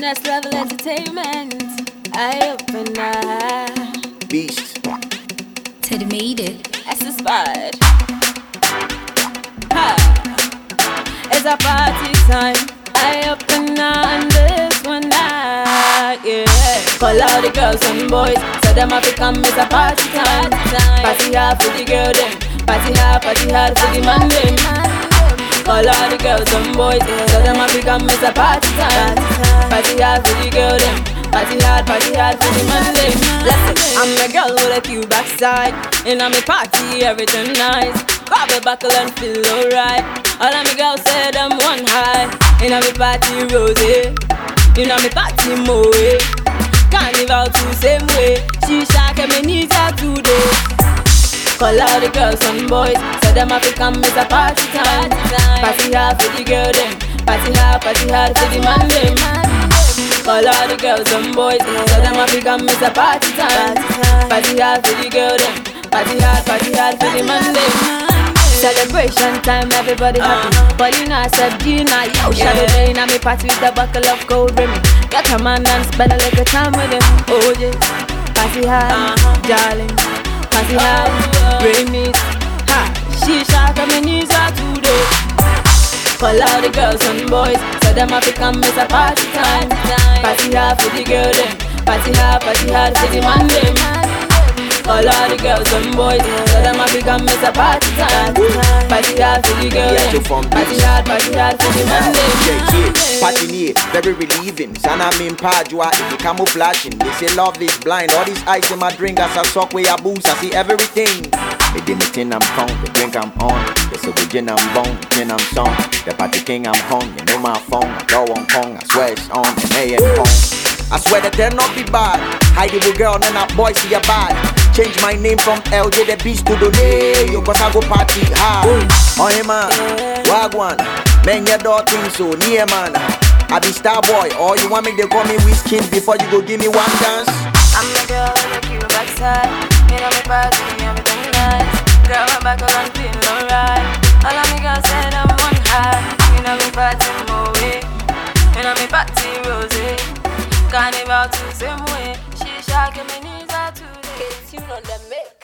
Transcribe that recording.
Next level entertainment. I open up. Beast. Teddy made it. That's the spot. Ha. It's a party time. I open up on this one night. Yeah. Call all the girls and boys. So them have to come. It's a party time. Party hard for the girl them. Party hard, party hard for the man them. All the girls and boys. So them have to come. It's a party time. Party hard for the girl them. Party hard, party hard for the man them. Listen, I'm a girl with a cute backside. And I'm a party, everything nice. Grab a buckle and feel alright. All of me girls say them one high. And I'm a party rosy. You know me party moe. Carnival two same way. She shock me need her today. Call all the girls and boys. So them to come, it's a party time. Party hard for the girl them. Party hard, party hard for the man them. All the girls and boys. So them to come, it's a party time. Party hard for the girl them. Party hard, party hard for the man them. Celebration time, everybody happy. Paulina said, Gina, yo, shadow day. Now me party with a buckle of cold Remy. Get a man and spend a little time with him. Oh yeah, party hard, uh-huh. darling. Party hard, remix. Ha, she Call all the girls and boys, so them have to come, it's a party time. Party hard for the girl them, party hard, party hard for the man them. Call all the girls and boys, so them have to come, it's a party time. Party hard for the girl them, party hard, party hard for the man them. Party near, very relieving. Sana min pajwa, if you camouflaging. They say love is blind. All these ice in my drink as I suck way I boost. I see everything. Me dim it in, I'm tongue. The drink I'm on. The silver gin I'm bone. Gin I'm song. The party king I'm hung. You know my phone. I go on Kong. I swear it's on. And they ain't home. I swear that they're not be bad. Hide it with girl, then that boy see you bad. Change my name from LJ the Beast to Dode. You cause I go party hard. Oh, hey man, Wagwan. Man, your dog think so. Near man. I be star boy. Or you want me to call me whiskey before you go give me one dance? I'm a girl with a cute backside. You know me party, nice. My back and feel alright. All of me girls say I'm one high. You know me party moe. You eh? know me party rosy. Carnival two same way. She shock me knees are today. Tune on the mix.